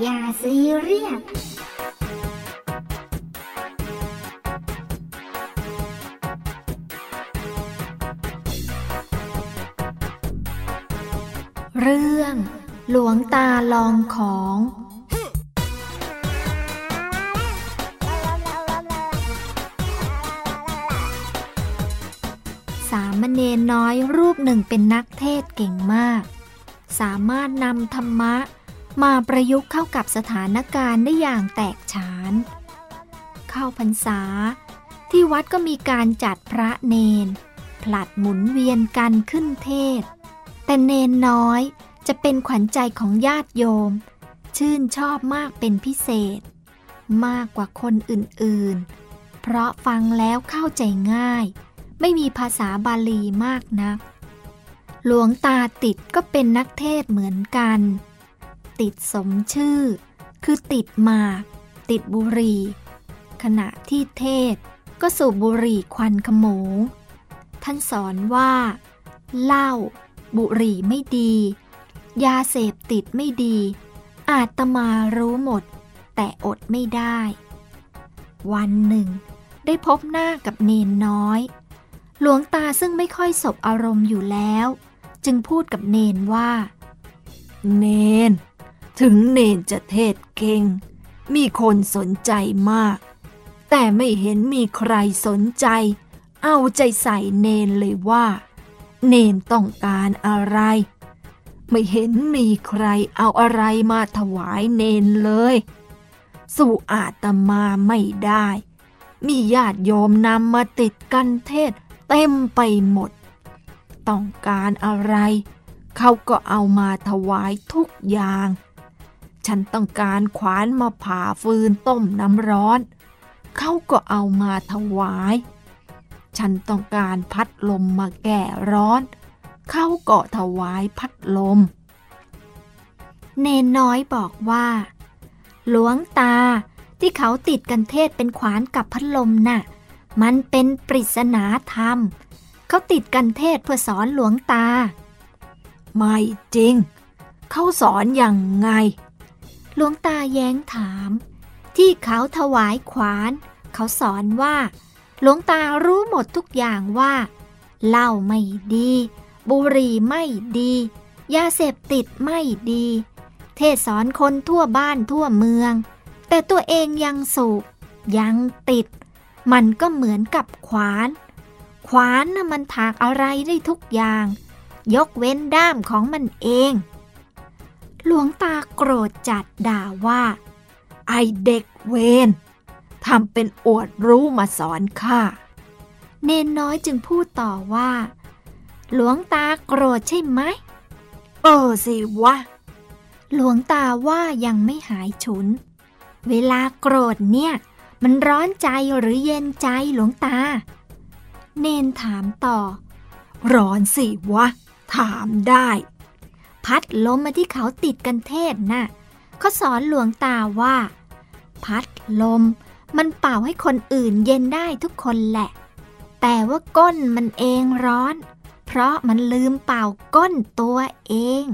อย่าซีเรียสเรื่องหลวงตาลองของ สามเณรน้อยรูปหนึ่งเป็นนักเทศเก่งมาก สามารถนำธรรมะ มาประยุกต์เข้ากับสถานการณ์ได้อย่างแตกฉาน เข้าพรรษา ที่วัดก็มีการจัดพระเนน ผลัดหมุนเวียนกันขึ้นเทศ แต่เนนน้อยจะเป็นขวัญใจของญาติโยม ชื่นชอบมากเป็นพิเศษ มากกว่าคนอื่นๆ เพราะฟังแล้วเข้าใจง่าย ไม่มีภาษาบาลีมากนัก หลวงตาติดก็เป็นนักเทศเหมือนกัน ติดสมชื่อ คือติดหมาก ติดบุหรี่ ขณะที่เทศก็สูบบุหรี่ควันขโมง ท่านสอนว่า เหล้าบุหรี่ไม่ดี ยาเสพติดไม่ดี อาตมารู้หมด แต่อดไม่ได้ วันหนึ่ง ได้พบหน้ากับเนนน้อย หลวงตาซึ่งไม่ค่อยสบอารมณ์อยู่แล้ว จึงพูดกับเนนว่า เนน ถึงเนนจะเทศเก่ง มีคนสนใจมาก แต่ไม่เห็นมีใครสนใจ เอาใจใส่เนนเลยว่า เนนต้องการอะไร ไม่เห็นมีใครเอาอะไรมาถวายเนนเลย สู่อาตมาไม่ได้ มีญาติโยมนำมาติดกันเทศเต็มไปหมด ต้องการอะไร เขาก็เอามาถวายทุกอย่าง ฉันต้องการขวานมาผ่าฟืนต้มน้ำร้อน เขาก็เอามาถวาย ฉันต้องการพัดลมมาแก้ร้อน เขาก็ถวายพัดลม เนนน้อยบอกว่า หลวงตาที่เขาติดกันเทศเป็นขวานกับพัดลมน่ะ มันเป็นปริศนาธรรม เขาติดกันเทศเพื่อสอนหลวงตา ไม่จริง เขาสอนอย่างไง หลวงตาแย้งถาม ที่เขาถวายขวาน เขาสอนว่า หลวงตารู้หมดทุกอย่างว่าเหล้าไม่ดี บุหรี่ไม่ดี ยาเสพติดไม่ดี เทศสอนคนทั่วบ้านทั่วเมือง แต่ตัวเองยังสูบยังติด มันก็เหมือนกับขวาน ขวานน่ะมันถากอะไรได้ทุกอย่าง ยกเว้นด้ามของมันเอง หลวงตาโกรธจัดด่าว่า ไอเด็กเวนทำเป็นอวดรู้มาสอนข้าเนนน้อยจึงพูดต่อว่า หลวงตาโกรธใช่ไหมเออสิวะ หลวงตาว่ายังไม่หายฉุน เวลาโกรธเนี่ย มันร้อนใจหรือเย็นใจหลวงตา เนนถามต่อ ร้อนสิวะ ถามได้ พัดลมมาที่เขาติดกันเทศน่ะเขาสอนหลวงตาว่า พัดลม มันเป่าให้คนอื่นเย็นได้ทุกคนแหละ แต่ว่าก้นมันเองร้อน เพราะมันลืมเป่าก้นตัวเอง